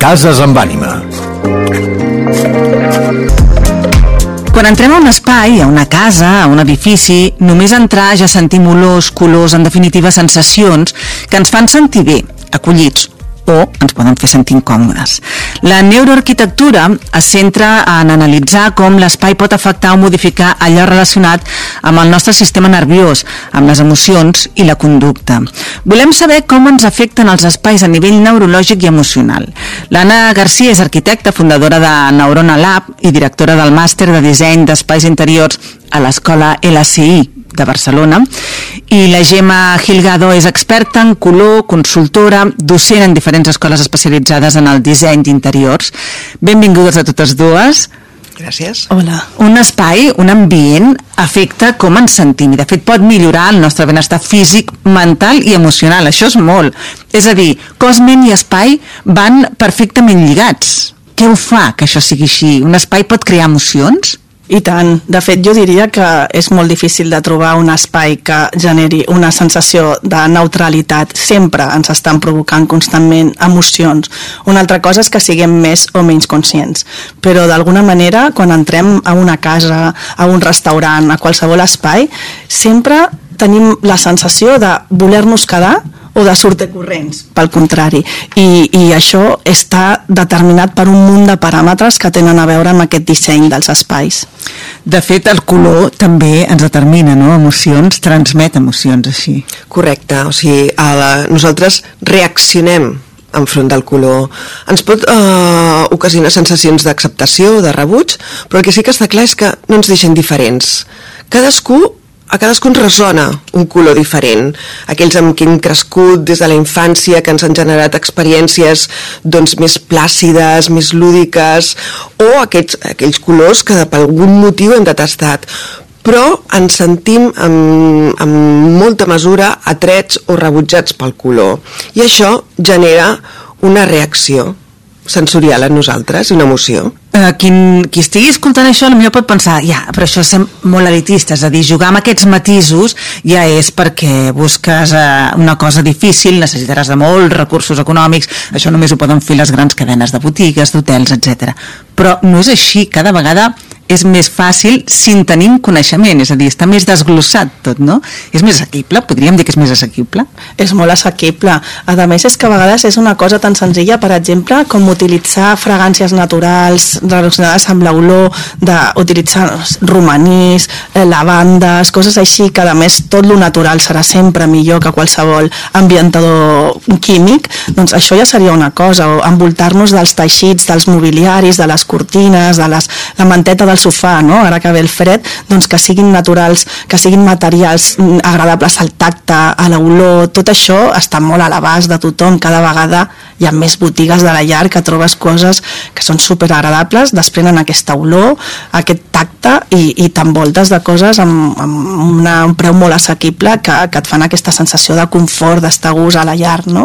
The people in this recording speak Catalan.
Cases amb ànima. Quan entrem a un espai, a una casa, a un edifici, només entrar ja sentim olors, colors, en definitiva sensacions que ens fan sentir bé, acollits o ens poden fer sentir incòmodes. La neuroarquitectura es centra en analitzar com l'espai pot afectar o modificar allò relacionat amb el nostre sistema nerviós, amb les emocions i la conducta. Volem saber com ens afecten els espais a nivell neurològic i emocional. L'Anna Garcia és arquitecta, fundadora de Neurona Lab i directora del màster de disseny d'espais interiors a l'escola LCI de Barcelona i la Gemma Gilgado és experta en color, consultora, docent en diferents escoles especialitzades en el disseny d'interiors. Benvingudes a totes dues. Gràcies. Hola. Un espai, un ambient, afecta com ens sentim i de fet pot millorar el nostre benestar físic, mental i emocional. Això és molt. És a dir, cos, ment i espai van perfectament lligats. Què ho fa que això sigui així? Un espai pot crear emocions? I tant. De fet, jo diria que és molt difícil de trobar un espai que generi una sensació de neutralitat. Sempre ens estan provocant constantment emocions. Una altra cosa és que siguem més o menys conscients. Però d'alguna manera, quan entrem a una casa, a un restaurant, a qualsevol espai, sempre tenim la sensació de voler-nos quedar o de sortir corrents, pel contrari. I, I això està determinat per un munt de paràmetres que tenen a veure amb aquest disseny dels espais. De fet, el color també ens determina, no? Emocions, transmet emocions així. Correcte, o sigui, a la, nosaltres reaccionem enfront del color. Ens pot eh, ocasionar sensacions d'acceptació, de rebuig, però el que sí que està clar és que no ens deixen diferents. Cadascú a cadascú ens ressona un color diferent. Aquells amb qui hem crescut des de la infància, que ens han generat experiències doncs, més plàcides, més lúdiques, o aquests, aquells colors que per algun motiu hem detestat però ens sentim en, en molta mesura atrets o rebutjats pel color i això genera una reacció sensorial en nosaltres, una emoció. Uh, qui, qui estigui escoltant això potser pot pensar, ja, però això és molt elitista, és a dir, jugar amb aquests matisos ja és perquè busques uh, una cosa difícil, necessitaràs de molts recursos econòmics, això només ho poden fer les grans cadenes de botigues, d'hotels, etc. Però no és així, cada vegada és més fàcil si en tenim coneixement, és a dir, està més desglossat tot, no? És més assequible, podríem dir que és més assequible? És molt assequible. A més, és que a vegades és una cosa tan senzilla, per exemple, com utilitzar fragàncies naturals relacionades amb l'olor, d'utilitzar romanís, eh, lavandes, coses així, que a més tot lo natural serà sempre millor que qualsevol ambientador químic, doncs això ja seria una cosa, o envoltar-nos dels teixits, dels mobiliaris, de les cortines, de les, la manteta del sofà, no? ara que ve el fred, doncs que siguin naturals, que siguin materials mm, agradables al tacte, a l'olor, tot això està molt a l'abast de tothom, cada vegada hi ha més botigues de la llar que trobes coses que són superagradables, desprenen aquesta olor, aquest tacte i, i t'envoltes de coses amb, amb una, un preu molt assequible que, que et fan aquesta sensació de confort, d'estar a gust a la llar, no?